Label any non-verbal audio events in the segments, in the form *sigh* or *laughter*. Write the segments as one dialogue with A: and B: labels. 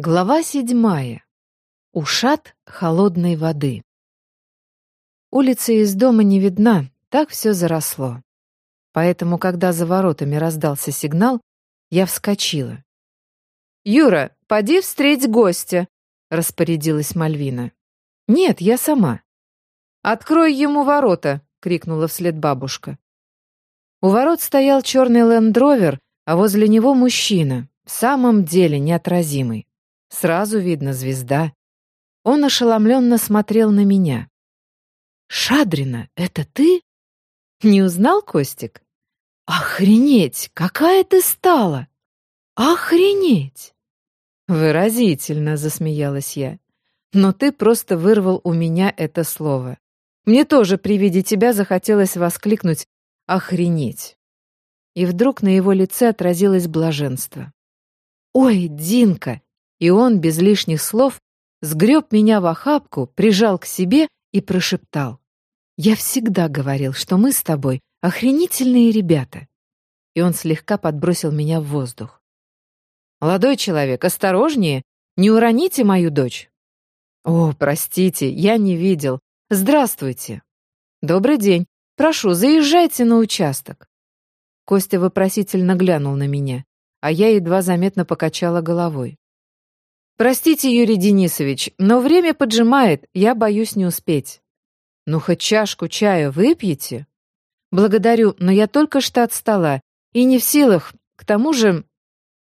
A: Глава седьмая. Ушат холодной воды. Улица из дома не видна, так все заросло. Поэтому, когда за воротами раздался сигнал, я вскочила. «Юра, поди встреть гостя», — распорядилась Мальвина. «Нет, я сама». «Открой ему ворота», — крикнула вслед бабушка. У ворот стоял черный лендровер, а возле него мужчина, в самом деле неотразимый. Сразу видно звезда. Он ошеломленно смотрел на меня. «Шадрина, это ты?» «Не узнал, Костик?» «Охренеть! Какая ты стала! Охренеть!» «Выразительно», — засмеялась я. «Но ты просто вырвал у меня это слово. Мне тоже при виде тебя захотелось воскликнуть «охренеть». И вдруг на его лице отразилось блаженство. «Ой, Динка, и он, без лишних слов, сгреб меня в охапку, прижал к себе и прошептал. «Я всегда говорил, что мы с тобой охренительные ребята». И он слегка подбросил меня в воздух. «Молодой человек, осторожнее! Не уроните мою дочь!» «О, простите, я не видел. Здравствуйте!» «Добрый день. Прошу, заезжайте на участок». Костя вопросительно глянул на меня, а я едва заметно покачала головой. «Простите, Юрий Денисович, но время поджимает, я боюсь не успеть». «Ну, хоть чашку чая выпьете?» «Благодарю, но я только что отстала и не в силах, к тому же...»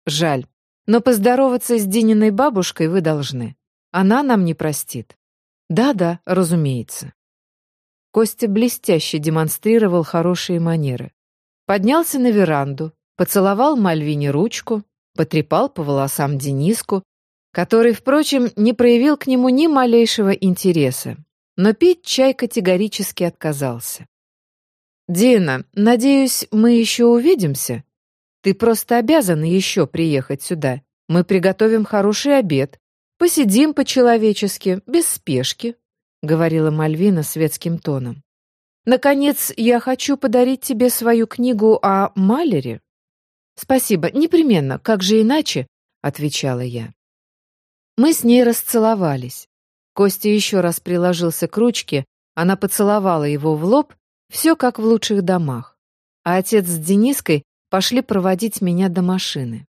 A: «Жаль, но поздороваться с Дининой бабушкой вы должны. Она нам не простит». «Да-да, разумеется». Костя блестяще демонстрировал хорошие манеры. Поднялся на веранду, поцеловал Мальвине ручку, потрепал по волосам Дениску, который, впрочем, не проявил к нему ни малейшего интереса, но пить чай категорически отказался. «Дина, надеюсь, мы еще увидимся? Ты просто обязана еще приехать сюда. Мы приготовим хороший обед, посидим по-человечески, без спешки», — говорила Мальвина светским тоном. «Наконец, я хочу подарить тебе свою книгу о Малере». «Спасибо, непременно, как же иначе?» — отвечала я. Мы с ней расцеловались. Костя еще раз приложился к ручке, она поцеловала его в лоб, все как в лучших домах. А отец с Дениской пошли проводить меня до машины.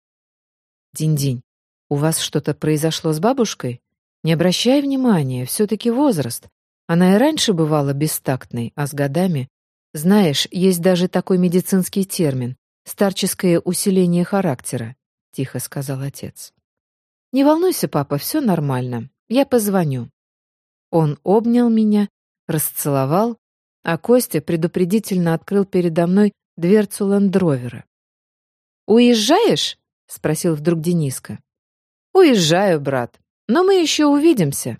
A: «Динь-динь, у вас что-то произошло с бабушкой? Не обращай внимания, все-таки возраст. Она и раньше бывала бестактной, а с годами... Знаешь, есть даже такой медицинский термин — старческое усиление характера», — тихо сказал отец. «Не волнуйся, папа, все нормально. Я позвоню». Он обнял меня, расцеловал, а Костя предупредительно открыл передо мной дверцу лендровера. «Уезжаешь?» — спросил вдруг Дениска. «Уезжаю, брат, но мы еще увидимся».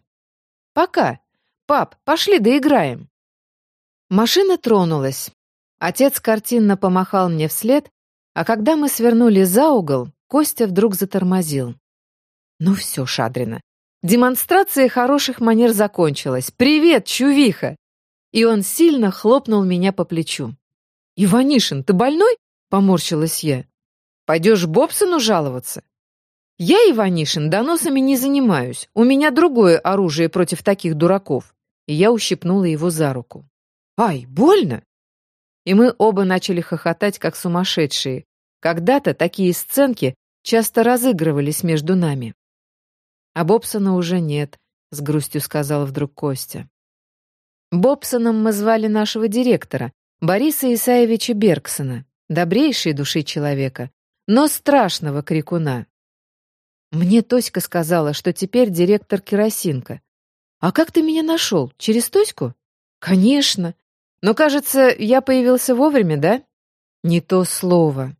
A: «Пока. Пап, пошли доиграем». Машина тронулась. Отец картинно помахал мне вслед, а когда мы свернули за угол, Костя вдруг затормозил. Ну все, Шадрина. Демонстрация хороших манер закончилась. Привет, чувиха! И он сильно хлопнул меня по плечу. «Иванишин, ты больной?» — поморщилась я. «Пойдешь Бобсону жаловаться?» «Я, Иванишин, доносами не занимаюсь. У меня другое оружие против таких дураков». И я ущипнула его за руку. «Ай, больно!» И мы оба начали хохотать, как сумасшедшие. Когда-то такие сценки часто разыгрывались между нами. А Бобсона уже нет, с грустью сказал вдруг Костя. Бобсоном мы звали нашего директора, Бориса Исаевича Бергсона, добрейшей души человека, но страшного крикуна. Мне Тоська сказала, что теперь директор Керосинка. А как ты меня нашел? Через Тоську? Конечно. Но, кажется, я появился вовремя, да? Не то слово.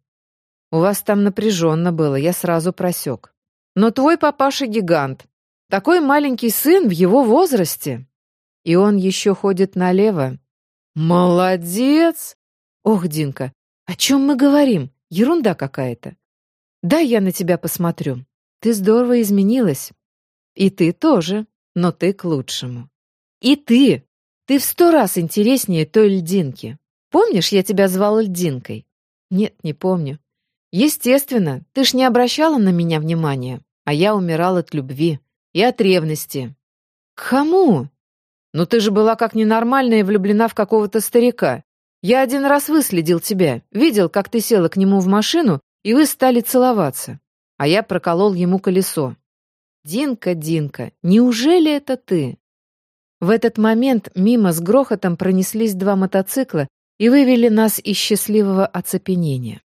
A: У вас там напряженно было, я сразу просек. Но твой папаша гигант. Такой маленький сын в его возрасте. И он еще ходит налево. Молодец! Ох, Динка, о чем мы говорим? Ерунда какая-то. Да, я на тебя посмотрю. Ты здорово изменилась. И ты тоже, но ты к лучшему. И ты! Ты в сто раз интереснее той льдинки. Помнишь, я тебя звал льдинкой? Нет, не помню. Естественно, ты ж не обращала на меня внимания. А я умирал от любви и от ревности. К кому? Ну ты же была как ненормальная и влюблена в какого-то старика. Я один раз выследил тебя, видел, как ты села к нему в машину, и вы стали целоваться. А я проколол ему колесо. Динка, Динка, неужели это ты? В этот момент мимо с грохотом пронеслись два мотоцикла и вывели нас из счастливого оцепенения.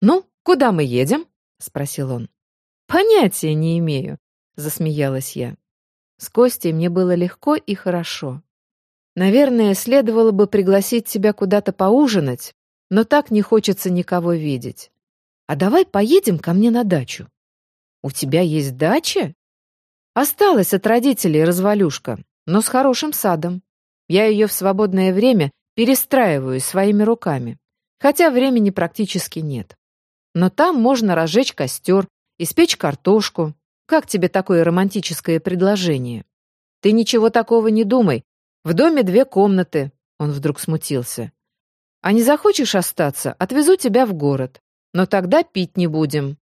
A: «Ну, куда мы едем?» — спросил он. «Понятия не имею», — засмеялась я. С Костей мне было легко и хорошо. Наверное, следовало бы пригласить тебя куда-то поужинать, но так не хочется никого видеть. А давай поедем ко мне на дачу. У тебя есть дача? Осталась от родителей развалюшка, но с хорошим садом. Я ее в свободное время перестраиваю своими руками, хотя времени практически нет. Но там можно разжечь костер, испечь картошку. Как тебе такое романтическое предложение? Ты ничего такого не думай. В доме две комнаты. Он вдруг смутился. А не захочешь остаться, отвезу тебя в город. Но тогда пить не будем.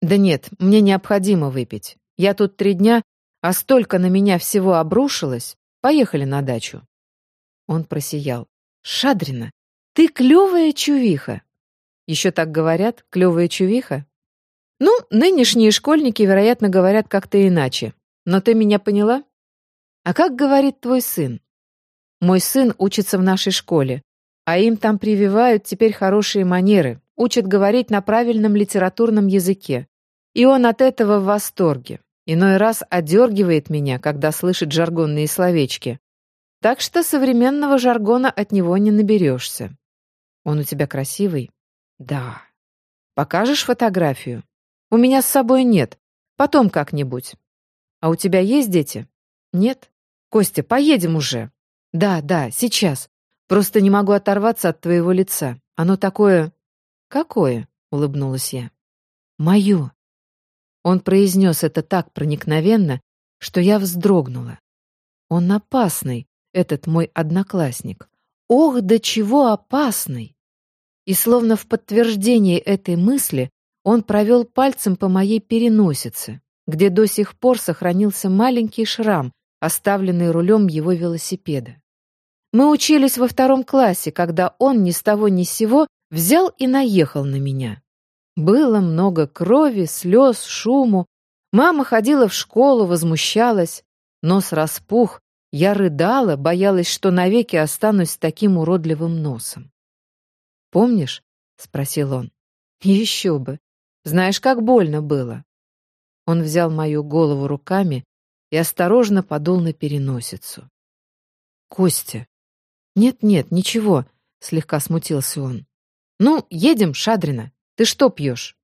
A: Да нет, мне необходимо выпить. Я тут три дня а столько на меня всего обрушилось. Поехали на дачу. Он просиял. Шадрина, ты клевая чувиха. Еще так говорят, клевая чувиха? Ну, нынешние школьники, вероятно, говорят как-то иначе. Но ты меня поняла? А как говорит твой сын? Мой сын учится в нашей школе, а им там прививают теперь хорошие манеры, учат говорить на правильном литературном языке. И он от этого в восторге. Иной раз одергивает меня, когда слышит жаргонные словечки. Так что современного жаргона от него не наберешься. Он у тебя красивый? Да. Покажешь фотографию? У меня с собой нет. Потом как-нибудь. А у тебя есть дети? Нет? Костя, поедем уже. Да, да, сейчас. Просто не могу оторваться от твоего лица. Оно такое... Какое? Улыбнулась я. Мое. Он произнес это так проникновенно, что я вздрогнула. Он опасный, этот мой одноклассник. Ох, до чего опасный! И словно в подтверждение этой мысли он провел пальцем по моей переносице, где до сих пор сохранился маленький шрам, оставленный рулем его велосипеда. Мы учились во втором классе, когда он ни с того ни с сего взял и наехал на меня. Было много крови, слез, шуму. Мама ходила в школу, возмущалась. Нос распух. Я рыдала, боялась, что навеки останусь с таким уродливым носом. «Помнишь?» — спросил он. «Еще бы. Знаешь, как больно было». Он взял мою голову руками и осторожно подул на переносицу. «Костя!» «Нет-нет, ничего», — слегка смутился он. «Ну, едем, Шадрина. Ты что пьешь?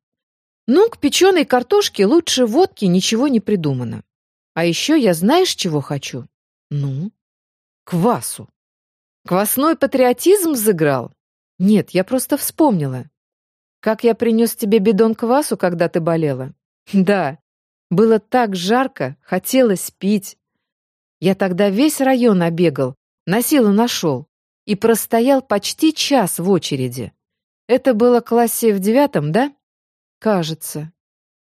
A: Ну, к печеной картошке лучше водки ничего не придумано. А еще я знаешь, чего хочу? Ну? Квасу. Квасной патриотизм заграл? Нет, я просто вспомнила. Как я принес тебе бидон квасу, когда ты болела? *laughs* Да, было так жарко, хотелось пить. Я тогда весь район обегал, на силу нашел и простоял почти час в очереди. Это было классе в девятом, да? Кажется.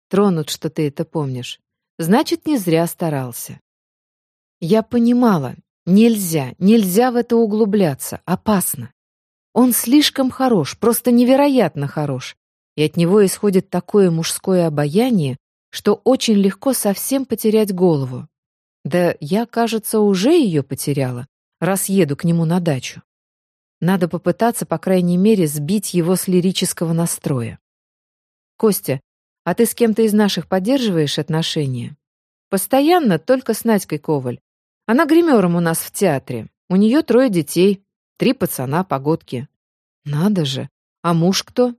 A: Тронут, что ты это помнишь. Значит, не зря старался. Я понимала, нельзя, нельзя в это углубляться, опасно. Он слишком хорош, просто невероятно хорош, и от него исходит такое мужское обаяние, что очень легко совсем потерять голову. Да я, кажется, уже ее потеряла, раз еду к нему на дачу. Надо попытаться, по крайней мере, сбить его с лирического настроя. Костя, а ты с кем-то из наших поддерживаешь отношения? Постоянно, только с Надькой Коваль. Она гримером у нас в театре. У нее трое детей, три пацана, погодки. Надо же. А муж кто?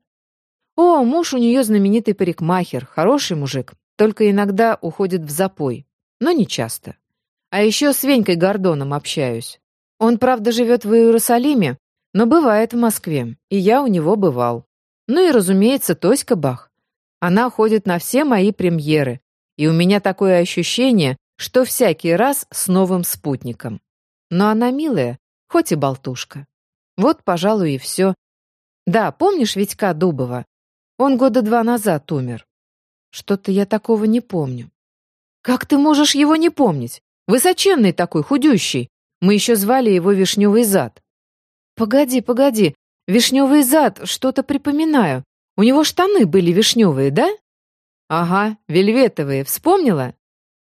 A: О, муж у нее знаменитый парикмахер, хороший мужик, только иногда уходит в запой, но не часто. А еще с Венькой Гордоном общаюсь. Он, правда, живет в Иерусалиме, но бывает в Москве, и я у него бывал. Ну и, разумеется, Тоська Бах. Она ходит на все мои премьеры, и у меня такое ощущение, что всякий раз с новым спутником. Но она милая, хоть и болтушка. Вот, пожалуй, и все. Да, помнишь Витька Дубова? Он года два назад умер. Что-то я такого не помню. Как ты можешь его не помнить? Высоченный такой, худющий. Мы еще звали его Вишневый зад. Погоди, погоди. Вишневый зад, что-то припоминаю. У него штаны были вишневые, да? Ага, вельветовые, вспомнила?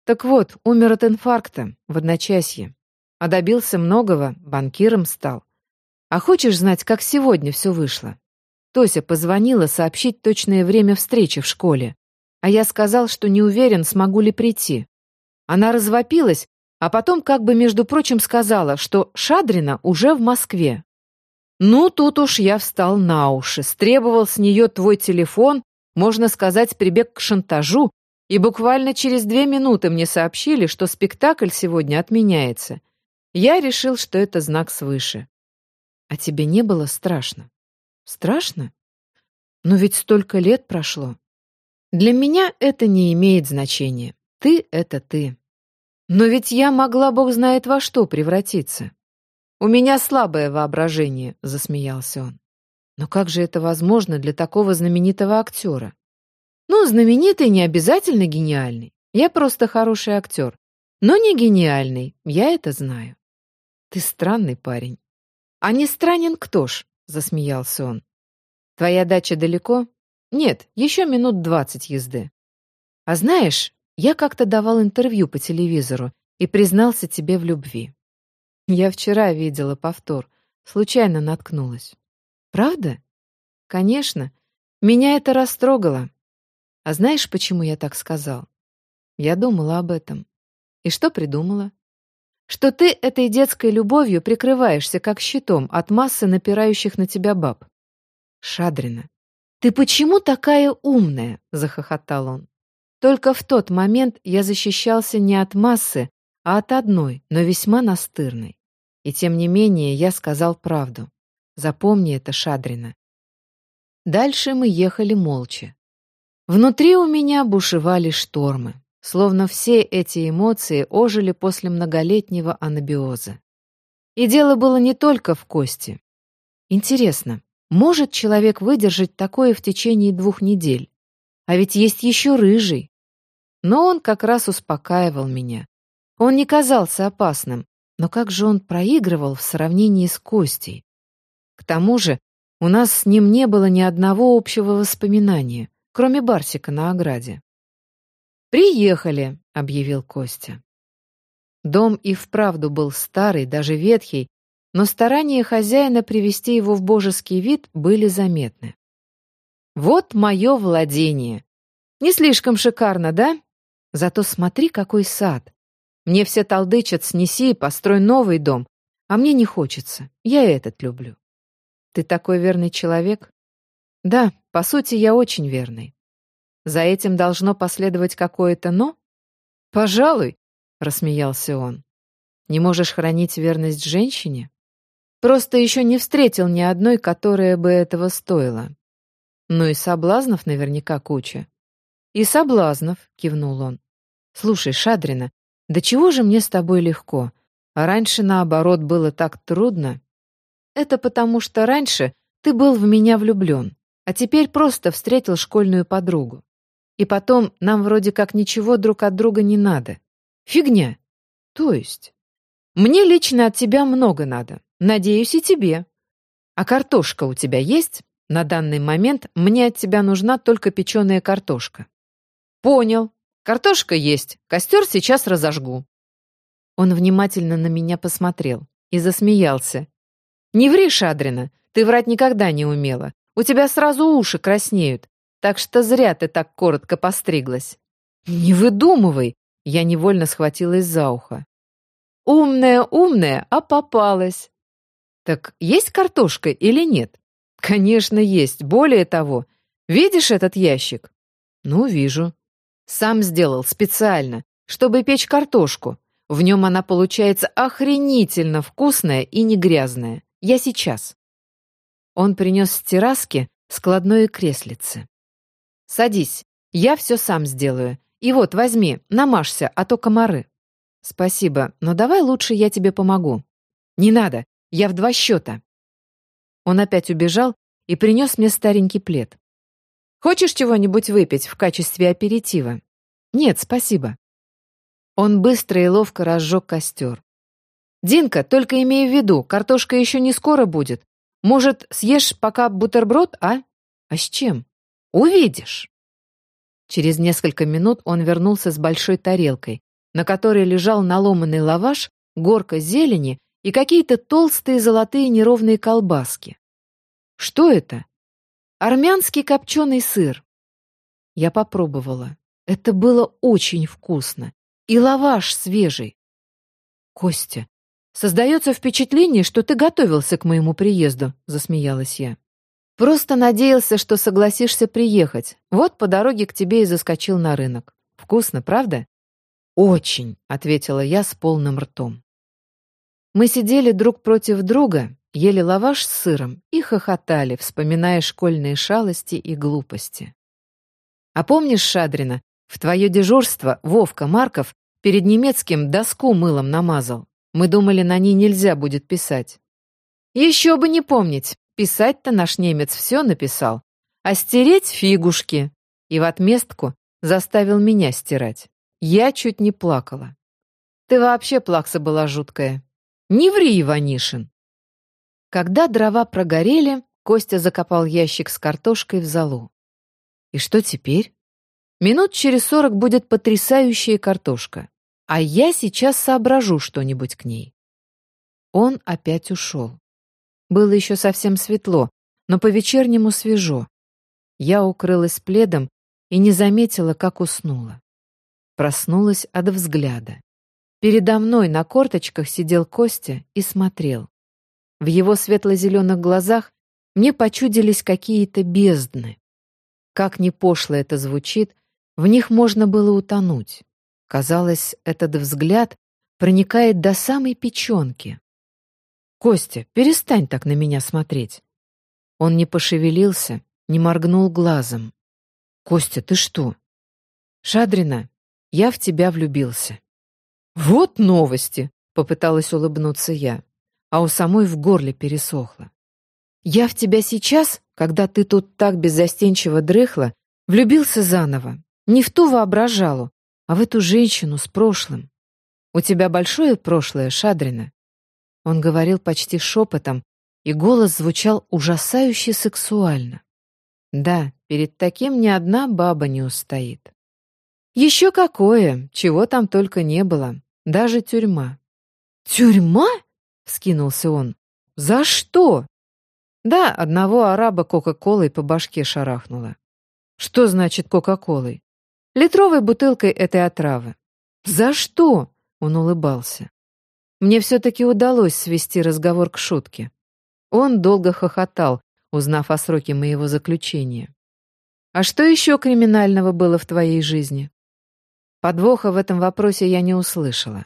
A: Так вот, умер от инфаркта в одночасье. А добился многого, банкиром стал. А хочешь знать, как сегодня все вышло? Тося позвонила сообщить точное время встречи в школе. А я сказал, что не уверен, смогу ли прийти. Она развопилась, а потом как бы, между прочим, сказала, что Шадрина уже в Москве. Ну, тут уж я встал на уши, стребовал с нее твой телефон, можно сказать, прибег к шантажу, и буквально через две минуты мне сообщили, что спектакль сегодня отменяется. Я решил, что это знак свыше. А тебе не было страшно? Страшно? Но ведь столько лет прошло. Для меня это не имеет значения. Ты — это ты. Но ведь я могла, бог знает во что, превратиться. У меня слабое воображение, — засмеялся он. Но как же это возможно для такого знаменитого актера? Ну, знаменитый не обязательно гениальный. Я просто хороший актер. Но не гениальный, я это знаю. Ты странный парень. А не странен кто ж? Засмеялся он. Твоя дача далеко? Нет, еще минут двадцать езды. А знаешь, я как-то давал интервью по телевизору и признался тебе в любви. Я вчера видела повтор, случайно наткнулась. Правда? Конечно. Меня это растрогало. А знаешь, почему я так сказал? Я думала об этом. И что придумала? Что ты этой детской любовью прикрываешься как щитом от массы напирающих на тебя баб. Шадрина. «Ты почему такая умная?» — захохотал он. Только в тот момент я защищался не от массы, а от одной, но весьма настырной. И тем не менее я сказал правду. Запомни это, Шадрина. Дальше мы ехали молча. Внутри у меня бушевали штормы, словно все эти эмоции ожили после многолетнего анабиоза. И дело было не только в кости. Интересно, может человек выдержать такое в течение двух недель? А ведь есть еще рыжий. Но он как раз успокаивал меня. Он не казался опасным, но как же он проигрывал в сравнении с Костей? К тому же у нас с ним не было ни одного общего воспоминания кроме Барсика на ограде. «Приехали», — объявил Костя. Дом и вправду был старый, даже ветхий, но старания хозяина привести его в божеский вид были заметны. «Вот мое владение. Не слишком шикарно, да? Зато смотри, какой сад. Мне все толдычат, снеси и построй новый дом, а мне не хочется. Я этот люблю. Ты такой верный человек? Да, по сути, я очень верный. За этим должно последовать какое-то «но»? Пожалуй, рассмеялся он. Не можешь хранить верность женщине? Просто еще не встретил ни одной, которая бы этого стоила. Ну и соблазнов наверняка куча. И соблазнов, кивнул он. Слушай, Шадрина, да чего же мне с тобой легко? А раньше, наоборот, было так трудно. Это потому, что раньше ты был в меня влюблен а теперь просто встретил школьную подругу. И потом нам вроде как ничего друг от друга не надо. Фигня. То есть? Мне лично от тебя много надо. Надеюсь, и тебе. А картошка у тебя есть? На данный момент мне от тебя нужна только печеная картошка. Понял. Картошка есть. Костер сейчас разожгу. Он внимательно на меня посмотрел и засмеялся. Не ври, Шадрина, ты врать никогда не умела. У тебя сразу уши краснеют, так что зря ты так коротко постриглась». «Не выдумывай!» — я невольно схватилась за ухо. «Умная, умная, а попалась!» «Так есть картошка или нет?» «Конечно, есть. Более того, видишь этот ящик?» «Ну, вижу. Сам сделал специально, чтобы печь картошку. В нем она получается охренительно вкусная и не грязная. Я сейчас». Он принес с терраски складное креслице. «Садись, я все сам сделаю. И вот, возьми, намажься, а то комары». «Спасибо, но давай лучше я тебе помогу». «Не надо, я в два счета». Он опять убежал и принес мне старенький плед. Хочешь чего-нибудь выпить в качестве аперитива? Нет, спасибо. Он быстро и ловко разжег костер. «Динка, только имей в виду, картошка еще не скоро будет. Может, съешь пока бутерброд, а? А с чем? Увидишь!» Через несколько минут он вернулся с большой тарелкой, на которой лежал наломанный лаваш, горка зелени и какие-то толстые золотые неровные колбаски. «Что это?» Армянский копченый сыр. Я попробовала. Это было очень вкусно. И лаваш свежий. Костя, создается впечатление, что ты готовился к моему приезду, засмеялась я. Просто надеялся, что согласишься приехать. Вот по дороге к тебе и заскочил на рынок. Вкусно, правда? Очень, ответила я с полным ртом. Мы сидели друг против друга, ели лаваш с сыром и хохотали, вспоминая школьные шалости и глупости. А помнишь, Шадрина, в твое дежурство Вовка Марков перед немецким доску мылом намазал. Мы думали, на ней нельзя будет писать. Еще бы не помнить, писать-то наш немец все написал, а стереть фигушки. И в отместку заставил меня стирать. Я чуть не плакала. Ты вообще плакса была жуткая. Не ври, Иванишин. Когда дрова прогорели, Костя закопал ящик с картошкой в залу. И что теперь? Минут через сорок будет потрясающая картошка, а я сейчас соображу что-нибудь к ней. Он опять ушел. Было еще совсем светло, но по-вечернему свежо. Я укрылась пледом и не заметила, как уснула. Проснулась от взгляда. Передо мной на корточках сидел Костя и смотрел. В его светло-зеленых глазах мне почудились какие-то бездны. Как ни пошло это звучит, в них можно было утонуть. Казалось, этот взгляд проникает до самой печенки. «Костя, перестань так на меня смотреть». Он не пошевелился, не моргнул глазом. «Костя, ты что?» «Шадрина, я в тебя влюбился». «Вот новости!» — попыталась улыбнуться я а у самой в горле пересохло. «Я в тебя сейчас, когда ты тут так беззастенчиво дрыхла, влюбился заново. Не в ту воображалу, а в эту женщину с прошлым. У тебя большое прошлое, Шадрина?» Он говорил почти шепотом, и голос звучал ужасающе сексуально. Да, перед таким ни одна баба не устоит. Еще какое, чего там только не было, даже тюрьма. «Тюрьма?» — вскинулся он. «За что?» «Да, одного араба Кока-Колой по башке шарахнуло». «Что значит Кока-Колой?» «Литровой бутылкой этой отравы». «За что?» — он улыбался. Мне все-таки удалось свести разговор к шутке. Он долго хохотал, узнав о сроке моего заключения. «А что еще криминального было в твоей жизни?» Подвоха в этом вопросе я не услышала.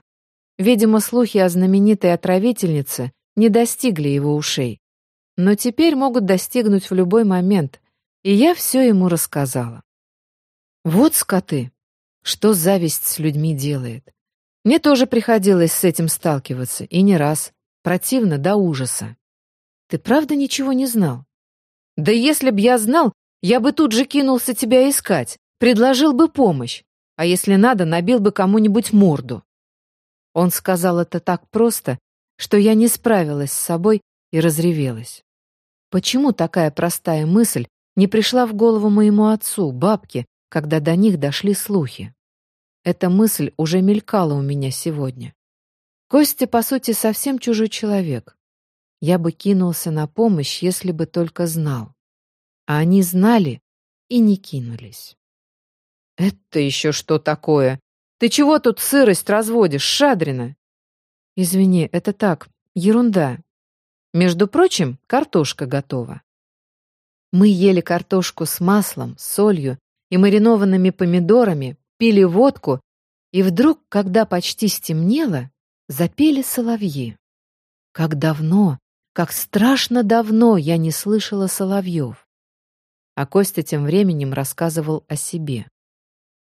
A: Видимо, слухи о знаменитой отравительнице не достигли его ушей. Но теперь могут достигнуть в любой момент, и я все ему рассказала. Вот скоты! Что зависть с людьми делает? Мне тоже приходилось с этим сталкиваться, и не раз. Противно до ужаса. Ты правда ничего не знал? Да если б я знал, я бы тут же кинулся тебя искать, предложил бы помощь, а если надо, набил бы кому-нибудь морду. Он сказал это так просто, что я не справилась с собой и разревелась. Почему такая простая мысль не пришла в голову моему отцу, бабке, когда до них дошли слухи? Эта мысль уже мелькала у меня сегодня. Костя, по сути, совсем чужой человек. Я бы кинулся на помощь, если бы только знал. А они знали и не кинулись. «Это еще что такое?» Ты чего тут сырость разводишь, Шадрина?» «Извини, это так, ерунда. Между прочим, картошка готова». Мы ели картошку с маслом, солью и маринованными помидорами, пили водку, и вдруг, когда почти стемнело, запели соловьи. Как давно, как страшно давно я не слышала соловьев. А Костя тем временем рассказывал о себе.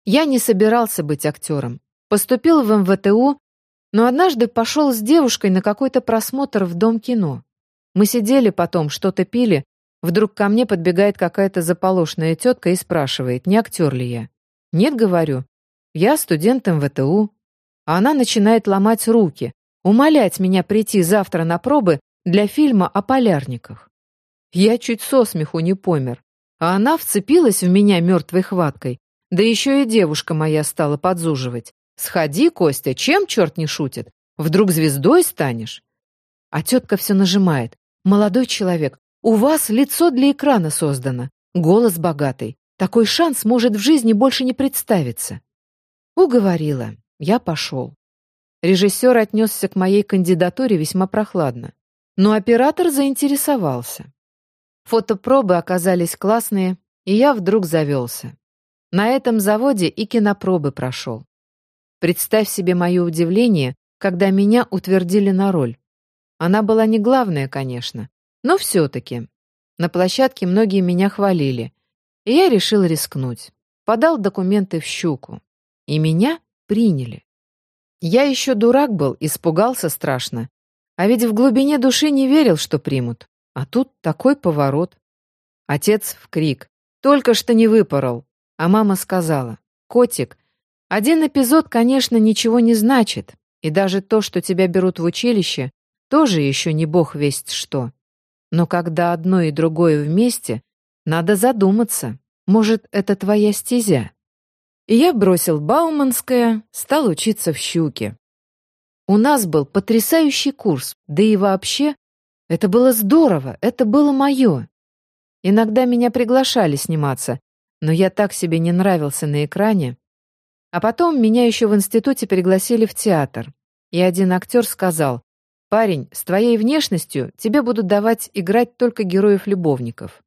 A: Я не собирался быть актером. Поступил в МВТУ, но однажды пошел с девушкой на какой-то просмотр в Дом кино. Мы сидели потом, что-то пили, Вдруг ко мне подбегает какая-то заполошная тетка и спрашивает, не актер ли я. Нет, говорю, я студент МВТУ. А она начинает ломать руки, умолять меня прийти завтра на пробы для фильма о полярниках. Я чуть со смеху не помер, а она вцепилась в меня мертвой хваткой, да еще и девушка моя стала подзуживать. «Сходи, Костя, чем черт не шутит? Вдруг звездой станешь?» А тетка все нажимает. «Молодой человек, у вас лицо для экрана создано, голос богатый. Такой шанс может в жизни больше не представиться». Уговорила. Я пошел. Режиссер отнесся к моей кандидатуре весьма прохладно. Но оператор заинтересовался. Фотопробы оказались классные, и я вдруг завелся. На этом заводе и кинопробы прошел. Представь себе мое удивление, когда меня утвердили на роль. Она была не главная, конечно, но все-таки. На площадке многие меня хвалили, и я решил рискнуть. Подал документы в щуку. И меня приняли. Я еще дурак был, испугался страшно. А ведь в глубине души не верил, что примут. А тут такой поворот. Отец в крик. Только что не выпорол. А мама сказала. Котик, один эпизод, конечно, ничего не значит. И даже то, что тебя берут в училище, тоже еще не бог весть что. Но когда одно и другое вместе, надо задуматься. Может, это твоя стезя? И я бросил Бауманское, стал учиться в «Щуке». У нас был потрясающий курс, да и вообще, это было здорово, это было мое. Иногда меня приглашали сниматься, но я так себе не нравился на экране. А потом меня еще в институте пригласили в театр, и один актер сказал, «Парень, с твоей внешностью тебе будут давать играть только героев-любовников.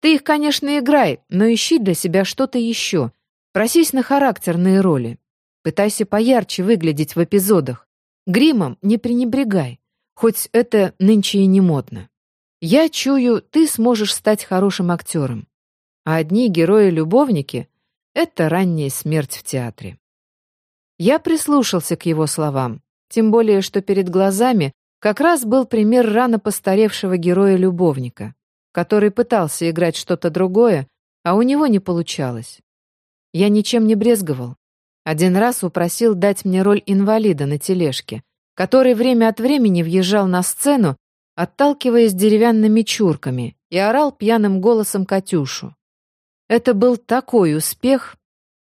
A: Ты их, конечно, играй, но ищи для себя что-то еще. Просись на характерные роли. Пытайся поярче выглядеть в эпизодах. Гримом не пренебрегай, хоть это нынче и не модно. Я чую, ты сможешь стать хорошим актером. А одни герои-любовники — это ранняя смерть в театре. Я прислушался к его словам, тем более, что перед глазами как раз был пример рано постаревшего героя-любовника, который пытался играть что-то другое, а у него не получалось. Я ничем не брезговал, один раз упросил дать мне роль инвалида на тележке, который время от времени въезжал на сцену, отталкиваясь деревянными чурками, и орал пьяным голосом Катюшу. Это был такой успех,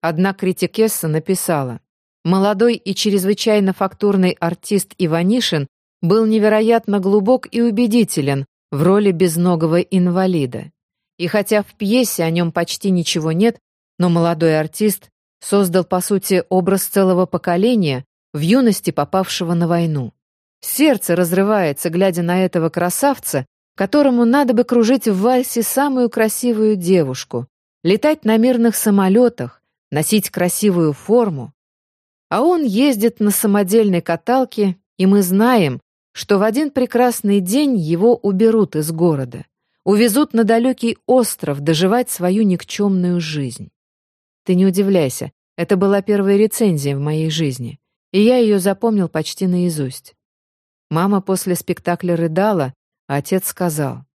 A: одна критикесса написала. Молодой и чрезвычайно фактурный артист Иванишин был невероятно глубок и убедителен в роли безногого инвалида. И хотя в пьесе о нем почти ничего нет, но молодой артист создал, по сути, образ целого поколения, в юности попавшего на войну. Сердце разрывается, глядя на этого красавца, которому надо бы кружить в вальсе самую красивую девушку, летать на мирных самолетах, носить красивую форму. А он ездит на самодельной каталке, и мы знаем, что в один прекрасный день его уберут из города, увезут на далекий остров доживать свою никчемную жизнь. Ты не удивляйся, это была первая рецензия в моей жизни, и я ее запомнил почти наизусть. Мама после спектакля рыдала, а отец сказал,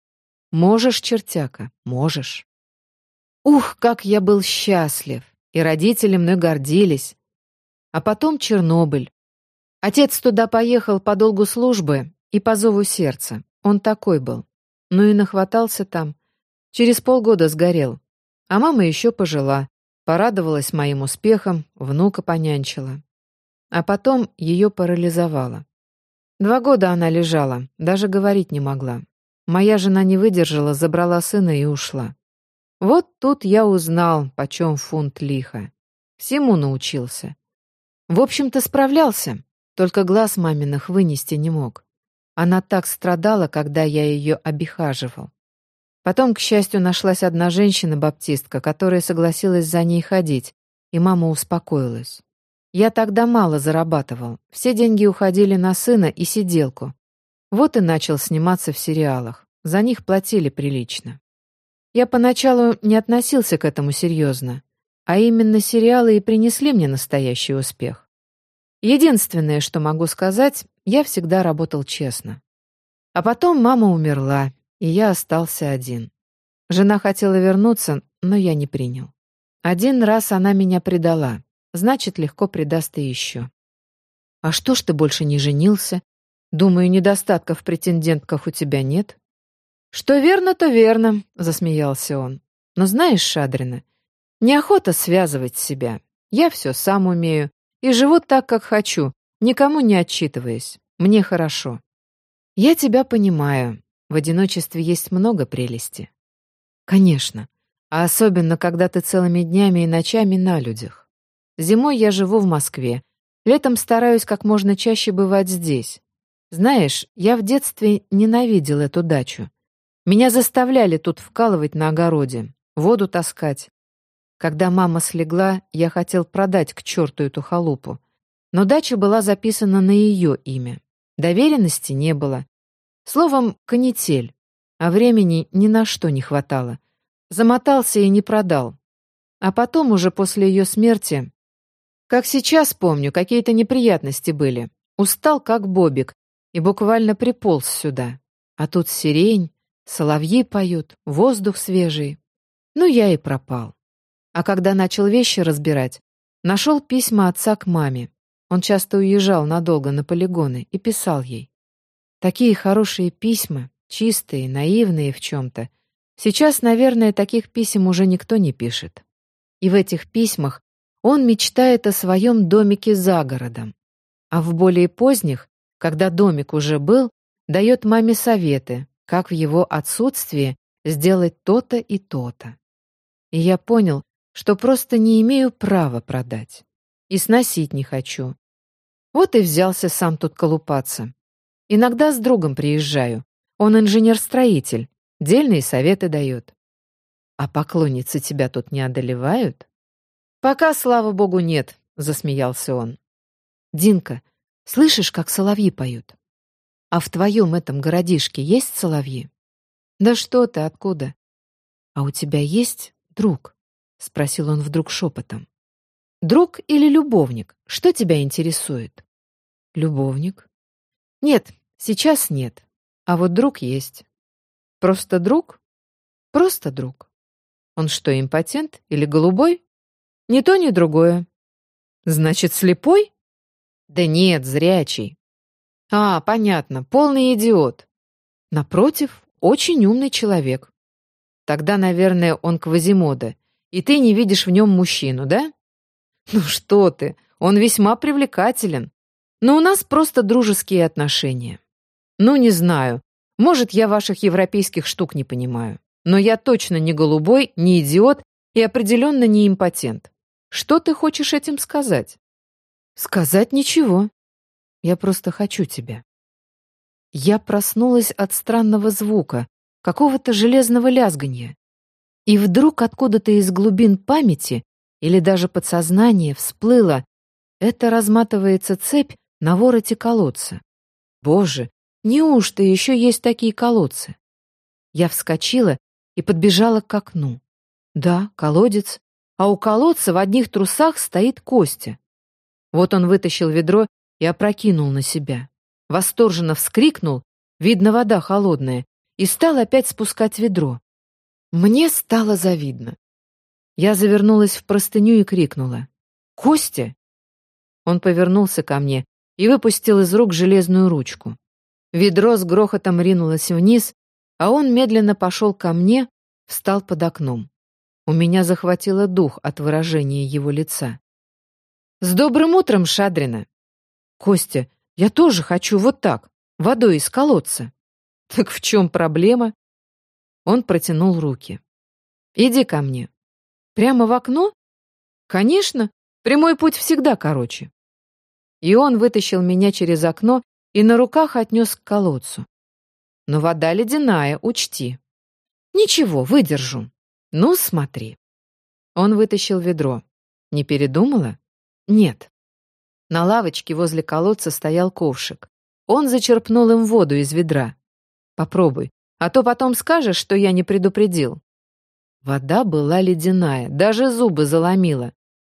A: «Можешь, чертяка, можешь». Ух, как я был счастлив, и родители мной гордились. А потом Чернобыль. Отец туда поехал по долгу службы и по зову сердца. Он такой был. Ну и нахватался там. Через полгода сгорел. А мама еще пожила. Порадовалась моим успехам, внука понянчила. А потом ее парализовало. Два года она лежала, даже говорить не могла. Моя жена не выдержала, забрала сына и ушла. Вот тут я узнал, почем фунт лиха. Всему научился. В общем-то, справлялся, только глаз маминых вынести не мог. Она так страдала, когда я ее обихаживал. Потом, к счастью, нашлась одна женщина-баптистка, которая согласилась за ней ходить, и мама успокоилась. Я тогда мало зарабатывал, все деньги уходили на сына и сиделку. Вот и начал сниматься в сериалах, за них платили прилично. Я поначалу не относился к этому серьезно, а именно сериалы и принесли мне настоящий успех. Единственное, что могу сказать, я всегда работал честно. А потом мама умерла, и я остался один. Жена хотела вернуться, но я не принял. Один раз она меня предала, значит, легко предаст и еще. А что ж ты больше не женился? Думаю, недостатков в претендентках у тебя нет. Что верно, то верно, засмеялся он. Но знаешь, Шадрина, неохота связывать себя. Я все сам умею и живу так, как хочу, никому не отчитываясь. Мне хорошо. Я тебя понимаю. В одиночестве есть много прелести. Конечно. А особенно, когда ты целыми днями и ночами на людях. Зимой я живу в Москве. Летом стараюсь как можно чаще бывать здесь. Знаешь, я в детстве ненавидел эту дачу. Меня заставляли тут вкалывать на огороде, воду таскать. Когда мама слегла, я хотел продать к черту эту халупу. Но дача была записана на ее имя. Доверенности не было. Словом, канитель а времени ни на что не хватало. Замотался и не продал. А потом уже после ее смерти... Как сейчас помню, какие-то неприятности были. Устал, как бобик, и буквально приполз сюда. А тут сирень, соловьи поют, воздух свежий. Ну, я и пропал. А когда начал вещи разбирать, нашел письма отца к маме. Он часто уезжал надолго на полигоны и писал ей. Такие хорошие письма, чистые, наивные в чем-то. Сейчас, наверное, таких писем уже никто не пишет. И в этих письмах он мечтает о своем домике за городом. А в более поздних, когда домик уже был, дает маме советы, как в его отсутствии сделать то-то и то-то. И я понял, что просто не имею права продать. И сносить не хочу. Вот и взялся сам тут колупаться. Иногда с другом приезжаю, он инженер-строитель, дельные советы дает. А поклонницы тебя тут не одолевают? Пока, слава богу, нет, засмеялся он. Динка, слышишь, как соловьи поют? А в твоем этом городишке есть соловьи? Да что ты, откуда? А у тебя есть друг? Спросил он вдруг шепотом. Друг или любовник? Что тебя интересует? Любовник? Нет, сейчас нет. А вот друг есть. Просто друг? Просто друг. Он что, импотент или голубой? Ни то, ни другое. Значит, слепой? Да нет, зрячий. А, понятно, полный идиот. Напротив, очень умный человек. Тогда, наверное, он Квазимода, и ты не видишь в нем мужчину, да? Ну что ты, он весьма привлекателен. Но у нас просто дружеские отношения. Ну, не знаю. Может, я ваших европейских штук не понимаю. Но я точно не голубой, не идиот и определенно не импотент. Что ты хочешь этим сказать? Сказать ничего. Я просто хочу тебя. Я проснулась от странного звука, какого-то железного лязганья. И вдруг откуда-то из глубин памяти или даже подсознания всплыло это разматывается цепь на вороте колодца. Боже, Неужто еще есть такие колодцы? Я вскочила и подбежала к окну. Да, колодец, а у колодца в одних трусах стоит Костя. Вот он вытащил ведро и опрокинул на себя. Восторженно вскрикнул, видно, вода холодная, и стал опять спускать ведро. Мне стало завидно. Я завернулась в простыню и крикнула. «Костя!» Он повернулся ко мне и выпустил из рук железную ручку. Ведро с грохотом ринулось вниз, а он медленно пошел ко мне, встал под окном. У меня захватило дух от выражения его лица. «С добрым утром, Шадрина!» «Костя, я тоже хочу вот так, водой из колодца». «Так в чем проблема?» Он протянул руки. «Иди ко мне». «Прямо в окно?» «Конечно, прямой путь всегда короче». И он вытащил меня через окно и на руках отнес к колодцу. Но вода ледяная, учти. Ничего, выдержу. Ну, смотри. Он вытащил ведро. Не передумала? Нет. На лавочке возле колодца стоял ковшик. Он зачерпнул им воду из ведра. Попробуй, а то потом скажешь, что я не предупредил. Вода была ледяная, даже зубы заломила.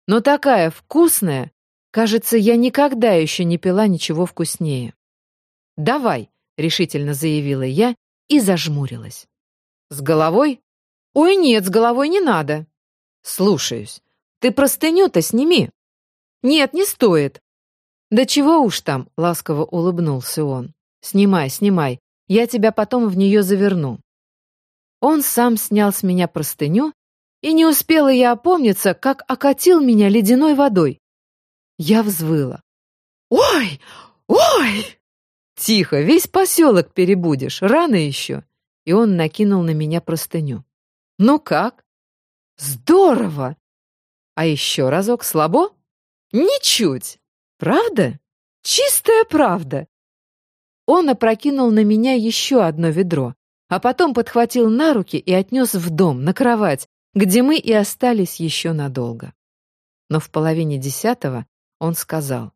A: Но такая вкусная, кажется, я никогда еще не пила ничего вкуснее. «Давай», — решительно заявила я и зажмурилась. «С головой?» «Ой, нет, с головой не надо». «Слушаюсь. Ты простыню-то сними». «Нет, не стоит». «Да чего уж там», — ласково улыбнулся он. «Снимай, снимай. Я тебя потом в нее заверну». Он сам снял с меня простыню, и не успела я опомниться, как окатил меня ледяной водой. Я взвыла. «Ой! Ой!» «Тихо, весь поселок перебудешь, рано еще!» И он накинул на меня простыню. «Ну как?» «Здорово!» «А еще разок слабо?» «Ничуть!» «Правда? Чистая правда!» Он опрокинул на меня еще одно ведро, а потом подхватил на руки и отнес в дом, на кровать, где мы и остались еще надолго. Но в половине десятого он сказал,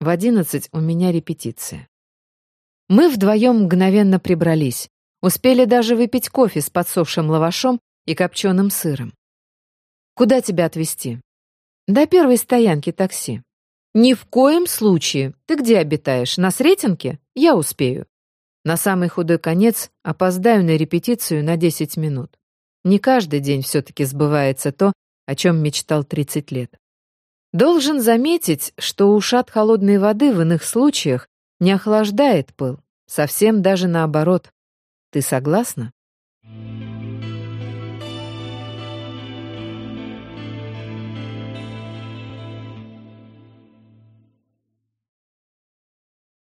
A: «В одиннадцать у меня репетиция». Мы вдвоем мгновенно прибрались, успели даже выпить кофе с подсохшим лавашом и копченым сыром. «Куда тебя отвезти?» «До первой стоянки такси». «Ни в коем случае. Ты где обитаешь? На Сретенке? Я успею». На самый худой конец опоздаю на репетицию на 10 минут. Не каждый день все-таки сбывается то, о чем мечтал 30 лет. Должен заметить, что ушат холодной воды в иных случаях не охлаждает пыл, совсем даже наоборот. Ты согласна? Thank you.